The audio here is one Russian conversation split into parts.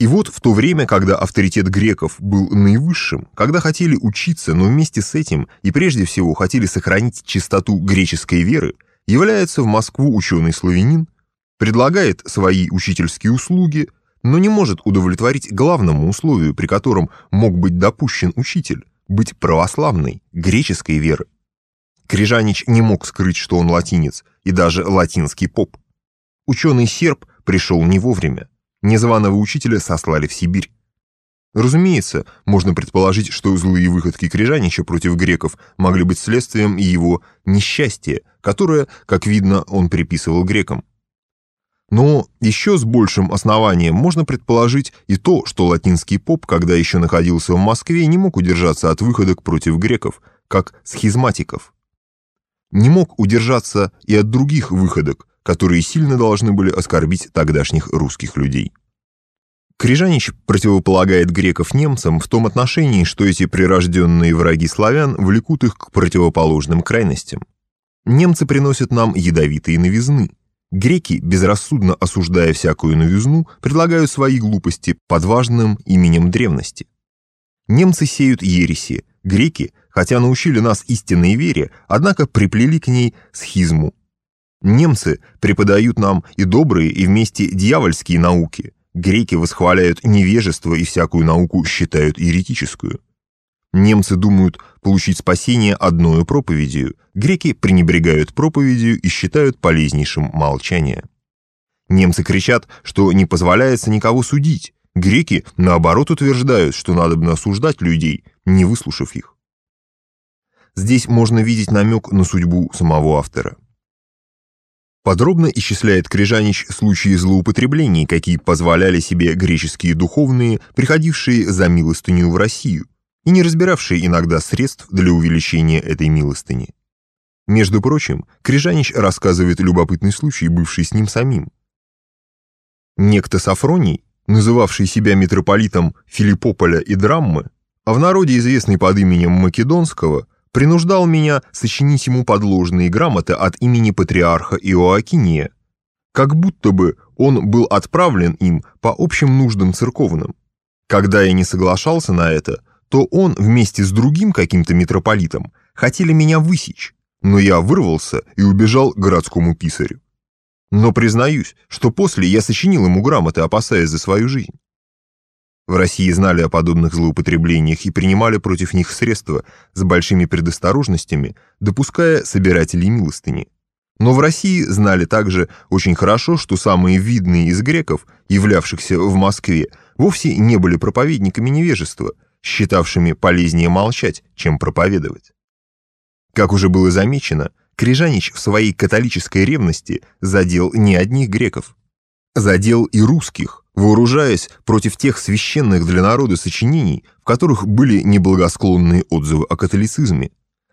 И вот в то время, когда авторитет греков был наивысшим, когда хотели учиться, но вместе с этим и прежде всего хотели сохранить чистоту греческой веры, является в Москву ученый-славянин, предлагает свои учительские услуги, но не может удовлетворить главному условию, при котором мог быть допущен учитель, быть православной, греческой веры. Крижанич не мог скрыть, что он латинец, и даже латинский поп. Ученый серб пришел не вовремя. Незваного учителя сослали в Сибирь. Разумеется, можно предположить, что злые выходки Крижанича против греков могли быть следствием его несчастья, которое, как видно, он приписывал грекам. Но еще с большим основанием можно предположить и то, что латинский поп, когда еще находился в Москве, не мог удержаться от выходок против греков, как схизматиков. Не мог удержаться и от других выходок, которые сильно должны были оскорбить тогдашних русских людей. Крижанич противополагает греков немцам в том отношении, что эти прирожденные враги славян влекут их к противоположным крайностям. Немцы приносят нам ядовитые новизны. Греки, безрассудно осуждая всякую новизну, предлагают свои глупости под важным именем древности. Немцы сеют ереси, греки, хотя научили нас истинной вере, однако приплели к ней схизму, Немцы преподают нам и добрые, и вместе дьявольские науки. Греки восхваляют невежество и всякую науку считают еретическую. Немцы думают получить спасение одною проповедью. Греки пренебрегают проповедью и считают полезнейшим молчание. Немцы кричат, что не позволяется никого судить. Греки, наоборот, утверждают, что надо бы осуждать людей, не выслушав их. Здесь можно видеть намек на судьбу самого автора. Подробно исчисляет Крижанич случаи злоупотреблений, какие позволяли себе греческие духовные, приходившие за милостыню в Россию, и не разбиравшие иногда средств для увеличения этой милостыни. Между прочим, Крижанич рассказывает любопытный случай, бывший с ним самим. Некто Сафроний, называвший себя митрополитом Филиппополя и Драммы, а в народе известный под именем Македонского, принуждал меня сочинить ему подложные грамоты от имени патриарха Иоакиния, как будто бы он был отправлен им по общим нуждам церковным. Когда я не соглашался на это, то он вместе с другим каким-то митрополитом хотели меня высечь, но я вырвался и убежал к городскому писарю. Но признаюсь, что после я сочинил ему грамоты, опасаясь за свою жизнь. В России знали о подобных злоупотреблениях и принимали против них средства с большими предосторожностями, допуская собирателей милостыни. Но в России знали также очень хорошо, что самые видные из греков, являвшихся в Москве, вовсе не были проповедниками невежества, считавшими полезнее молчать, чем проповедовать. Как уже было замечено, Крижанич в своей католической ревности задел не одних греков. Задел и русских, вооружаясь против тех священных для народа сочинений, в которых были неблагосклонные отзывы о католицизме,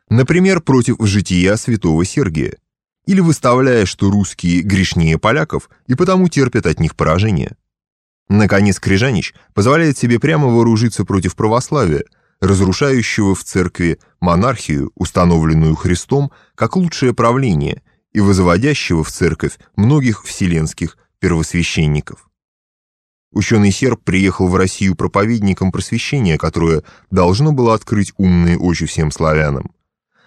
например, против жития святого Сергия, или выставляя, что русские грешнее поляков и потому терпят от них поражение. Наконец, Крижанич позволяет себе прямо вооружиться против православия, разрушающего в церкви монархию, установленную Христом, как лучшее правление, и возводящего в церковь многих вселенских первосвященников. Ученый серб приехал в Россию проповедником просвещения, которое должно было открыть умные очи всем славянам.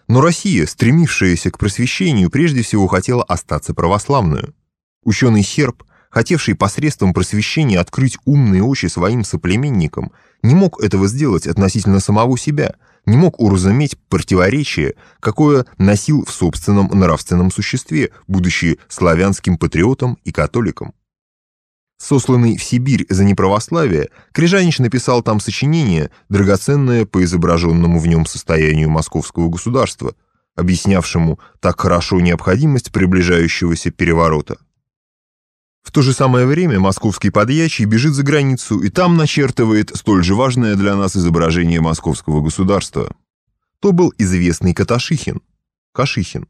Но Россия, стремившаяся к просвещению, прежде всего хотела остаться православную. Ученый серб, хотевший посредством просвещения открыть умные очи своим соплеменникам, не мог этого сделать относительно самого себя, не мог уразуметь противоречие, какое носил в собственном нравственном существе, будучи славянским патриотом и католиком. Сосланный в Сибирь за неправославие, Крижанич написал там сочинение, драгоценное по изображенному в нем состоянию московского государства, объяснявшему так хорошо необходимость приближающегося переворота. В то же самое время московский подьячий бежит за границу и там начертывает столь же важное для нас изображение московского государства. То был известный Каташихин, Кашихин.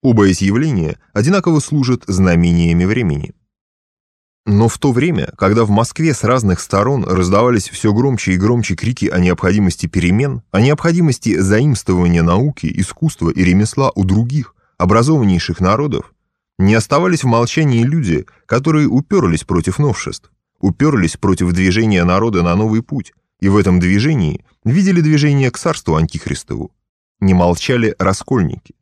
Оба эти явления одинаково служат знамениями времени. Но в то время, когда в Москве с разных сторон раздавались все громче и громче крики о необходимости перемен, о необходимости заимствования науки, искусства и ремесла у других, образованнейших народов, не оставались в молчании люди, которые уперлись против новшеств, уперлись против движения народа на новый путь, и в этом движении видели движение к царству Антихристову. Не молчали раскольники.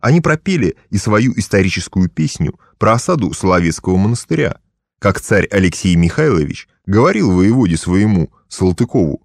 Они пропели и свою историческую песню про осаду Соловецкого монастыря, как царь Алексей Михайлович говорил воеводе своему, Салтыкову,